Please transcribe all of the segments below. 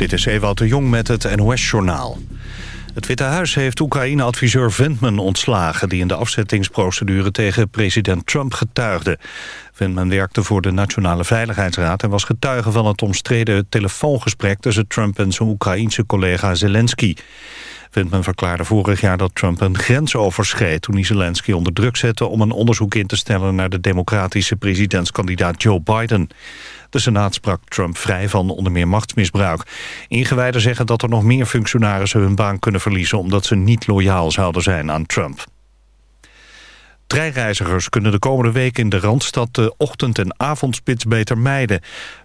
Dit is Ewout de Jong met het NOS-journaal. Het Witte Huis heeft Oekraïne-adviseur Ventman ontslagen... die in de afzettingsprocedure tegen president Trump getuigde. Ventman werkte voor de Nationale Veiligheidsraad... en was getuige van het omstreden telefoongesprek... tussen Trump en zijn Oekraïense collega Zelensky. Ventman verklaarde vorig jaar dat Trump een grens overschreed... toen hij Zelensky onder druk zette om een onderzoek in te stellen... naar de democratische presidentskandidaat Joe Biden. De Senaat sprak Trump vrij van onder meer machtsmisbruik. Ingewijden zeggen dat er nog meer functionarissen hun baan kunnen verliezen... omdat ze niet loyaal zouden zijn aan Trump. Treinreizigers kunnen de komende week in de Randstad de ochtend- en avondspits beter mijden.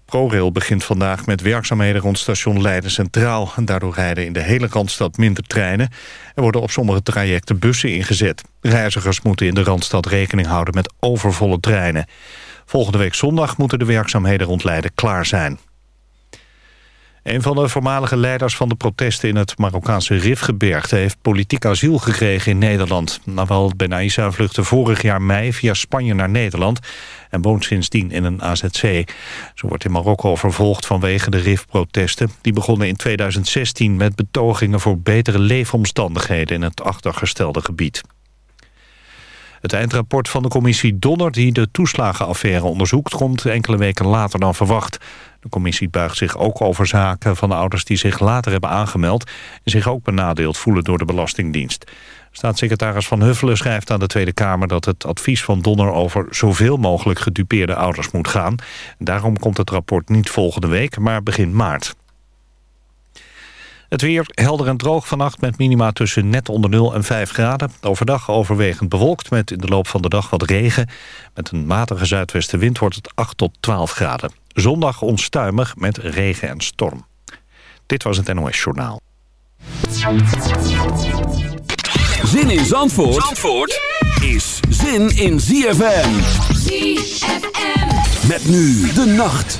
ProRail begint vandaag met werkzaamheden rond station Leiden Centraal. Daardoor rijden in de hele Randstad minder treinen. Er worden op sommige trajecten bussen ingezet. Reizigers moeten in de Randstad rekening houden met overvolle treinen. Volgende week zondag moeten de werkzaamheden rond Leiden klaar zijn. Een van de voormalige leiders van de protesten in het Marokkaanse Rifgebergte... heeft politiek asiel gekregen in Nederland. Nawal Benaissa vluchtte vorig jaar mei via Spanje naar Nederland... en woont sindsdien in een AZC. Ze wordt in Marokko vervolgd vanwege de Rif-protesten. Die begonnen in 2016 met betogingen voor betere leefomstandigheden... in het achtergestelde gebied. Het eindrapport van de commissie Donner die de toeslagenaffaire onderzoekt... komt enkele weken later dan verwacht. De commissie buigt zich ook over zaken van ouders die zich later hebben aangemeld... en zich ook benadeeld voelen door de Belastingdienst. Staatssecretaris Van Huffelen schrijft aan de Tweede Kamer... dat het advies van Donner over zoveel mogelijk gedupeerde ouders moet gaan. Daarom komt het rapport niet volgende week, maar begin maart. Het weer helder en droog vannacht met minima tussen net onder 0 en 5 graden. Overdag overwegend bewolkt met in de loop van de dag wat regen. Met een matige zuidwestenwind wordt het 8 tot 12 graden. Zondag onstuimig met regen en storm. Dit was het NOS Journaal. Zin in Zandvoort, Zandvoort is zin in ZFM. ZFM. Met nu de nacht.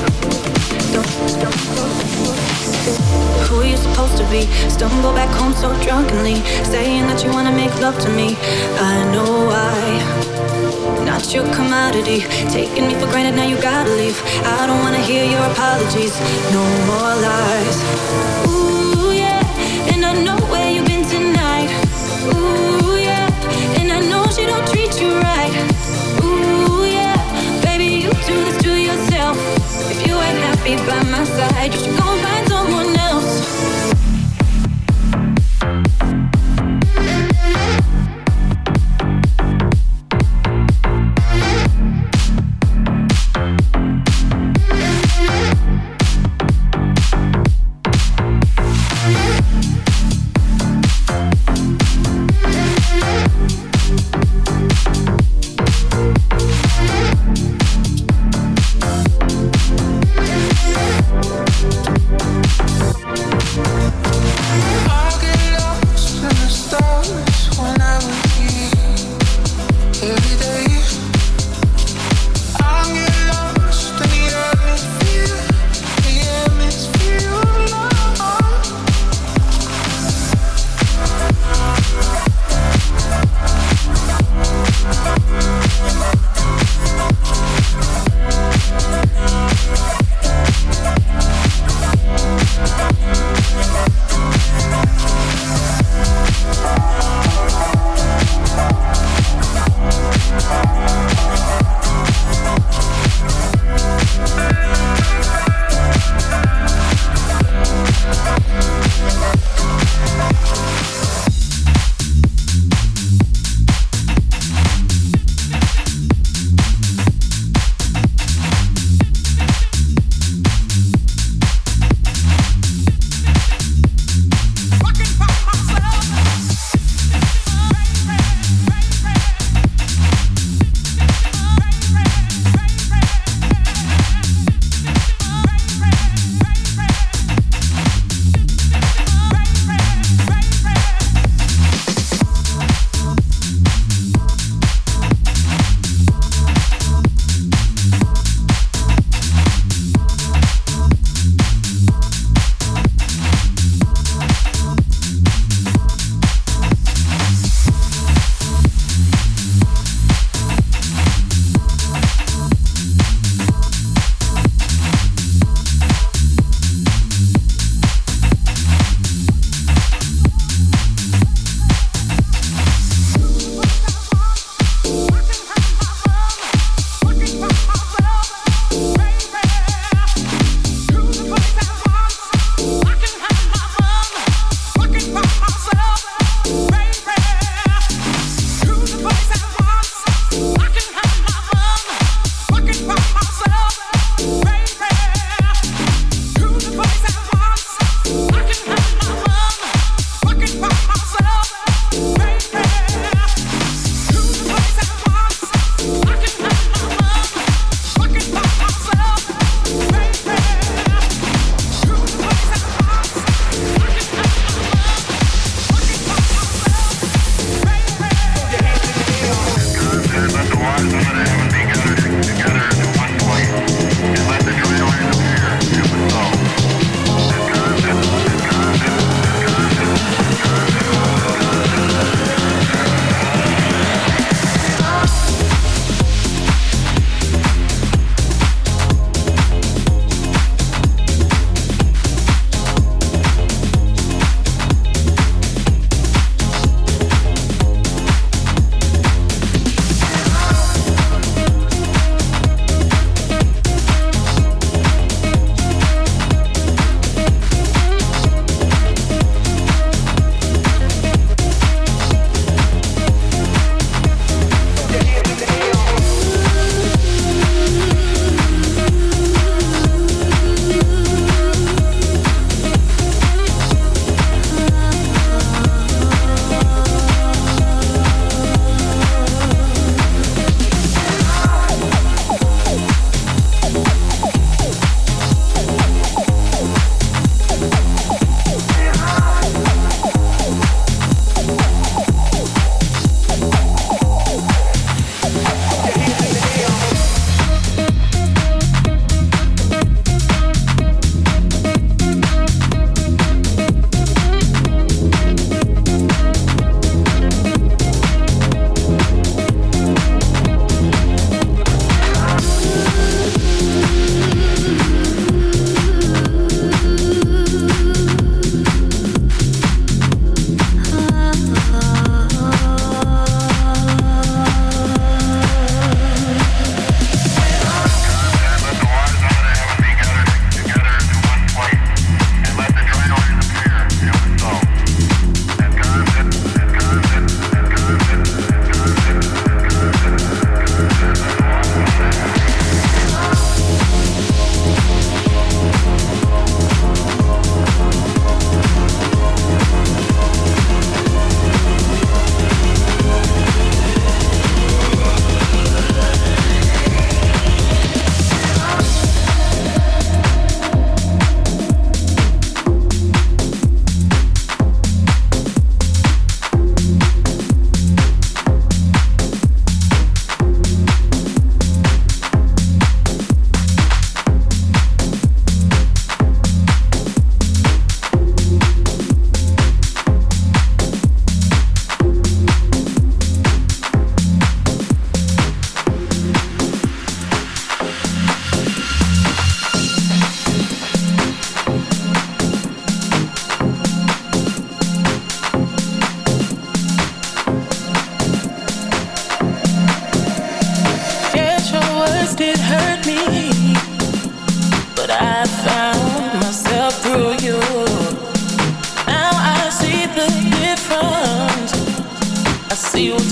Who you're supposed to be? Stumble back home so drunkenly, saying that you wanna make love to me. I know I, not your commodity. Taking me for granted, now you gotta leave. I don't wanna hear your apologies, no more lies. Ooh yeah, and I know where you've been tonight. Ooh yeah, and I know she don't treat you right. Ooh yeah, baby you do this to yourself. If you ain't happy by my side, you should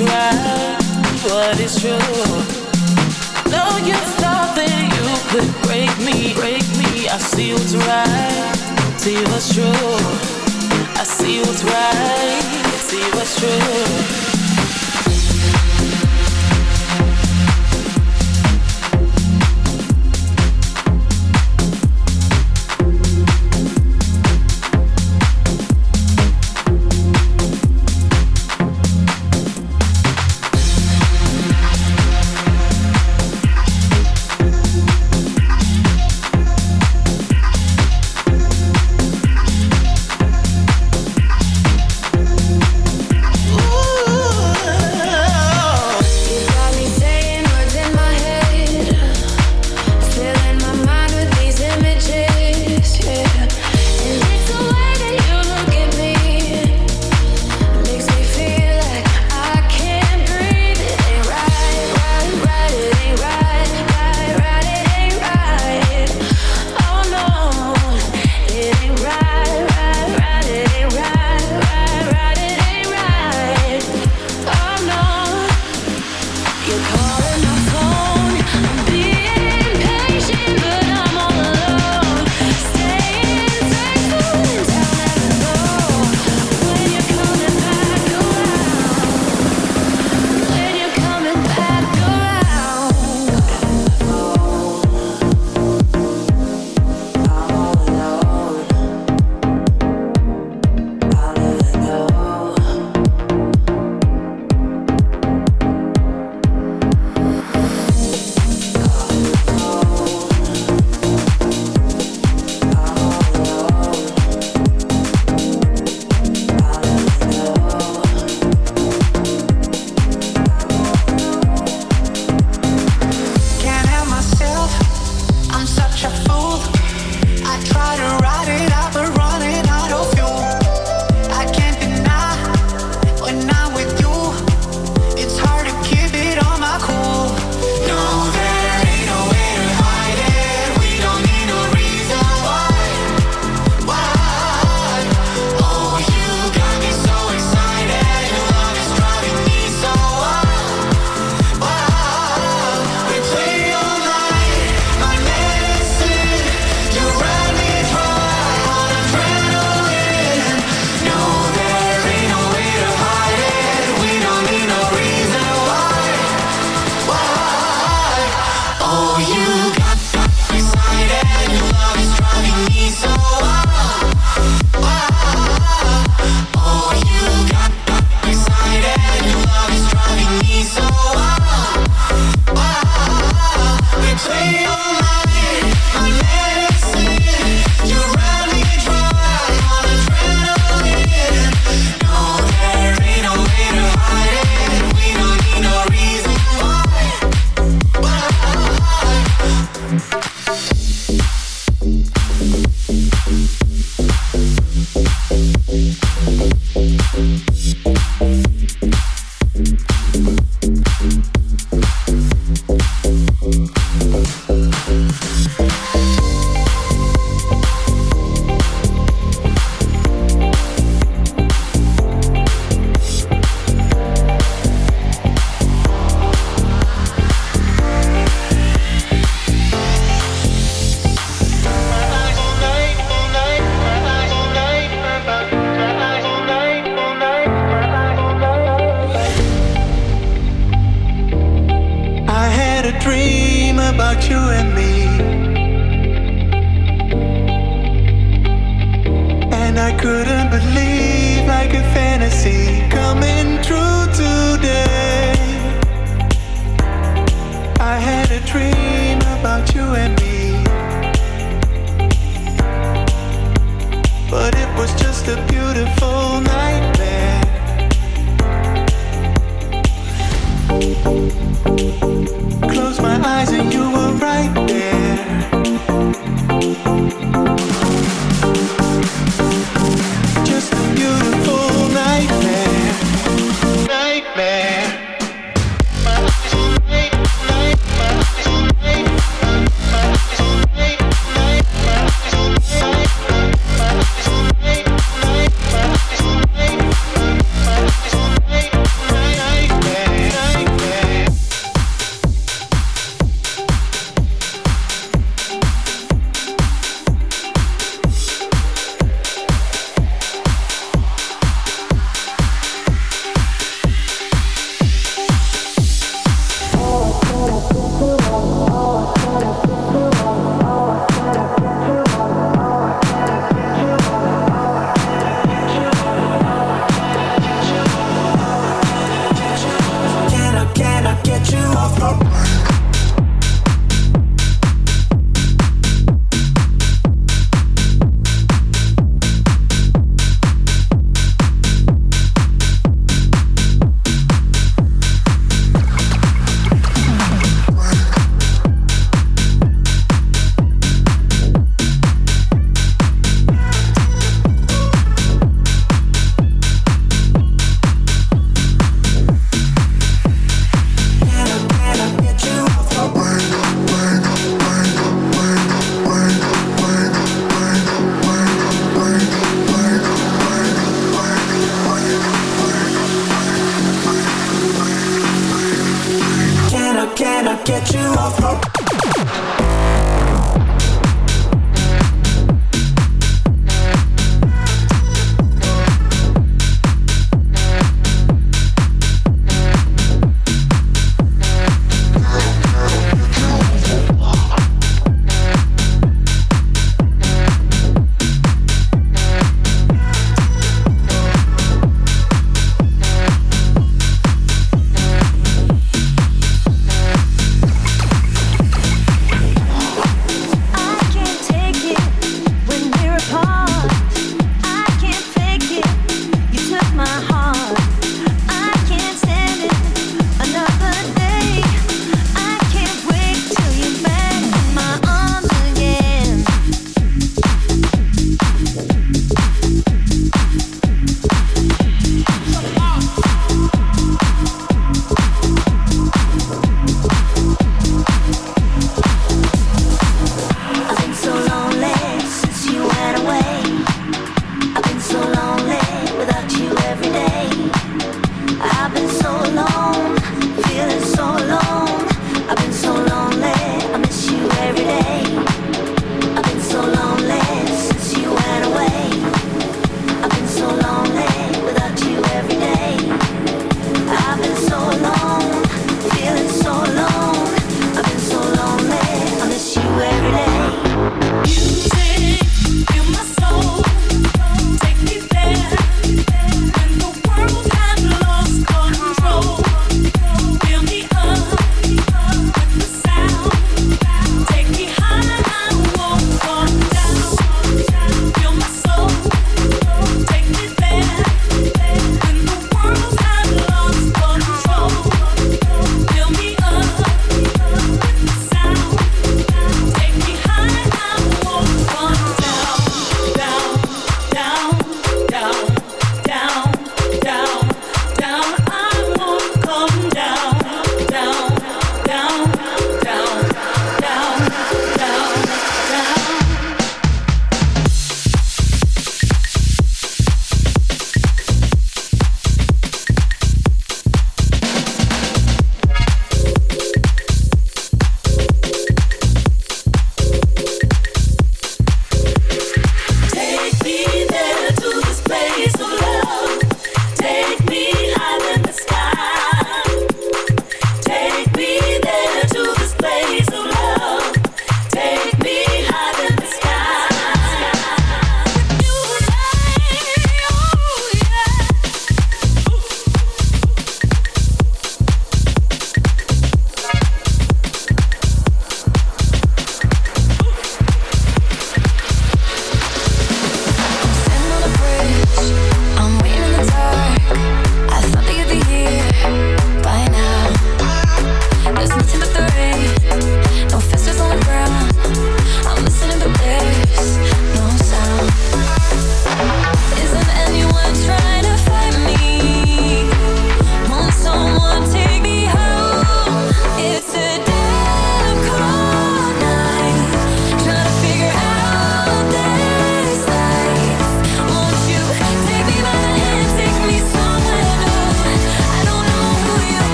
is what is true. No, you thought that you could break me, break me. I see what's right, see what's true. I see what's right, see what's true.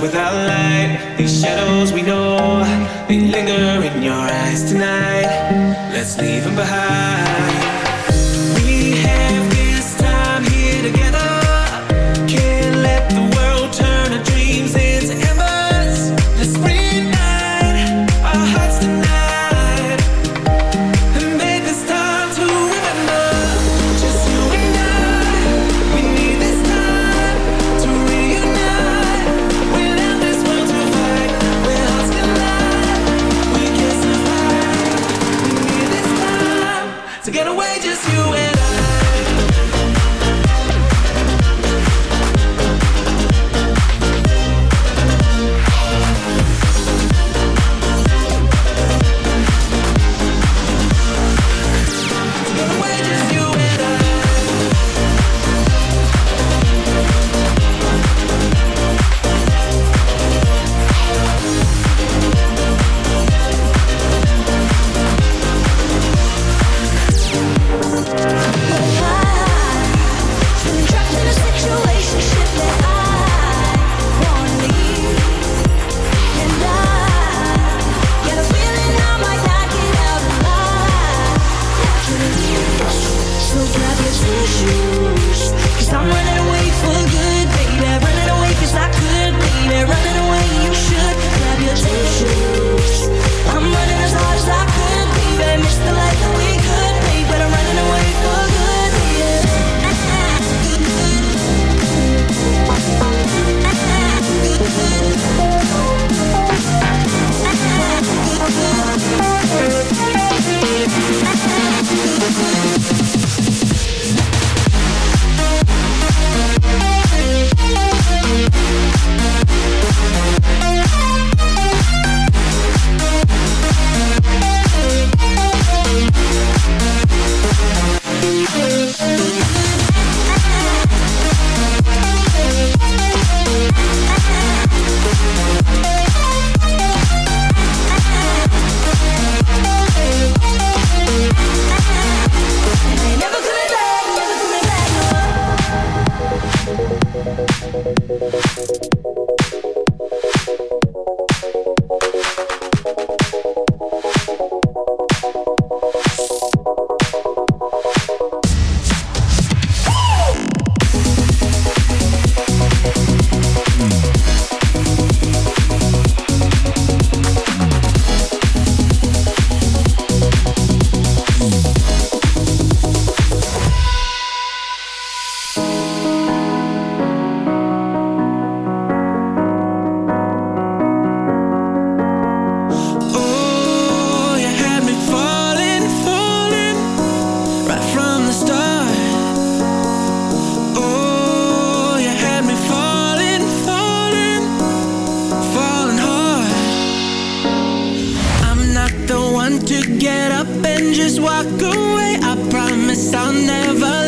without light. These shadows we know, they linger in your eyes tonight. Let's leave them behind. Cause I'm to get up and just walk away. I promise I'll never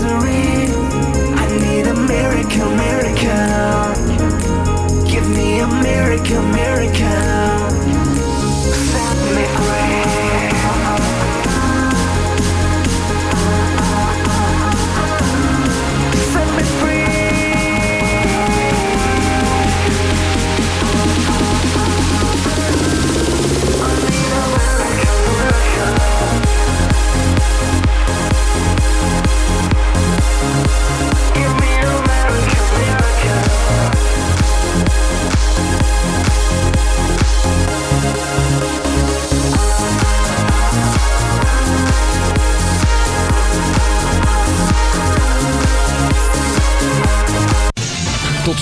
misery.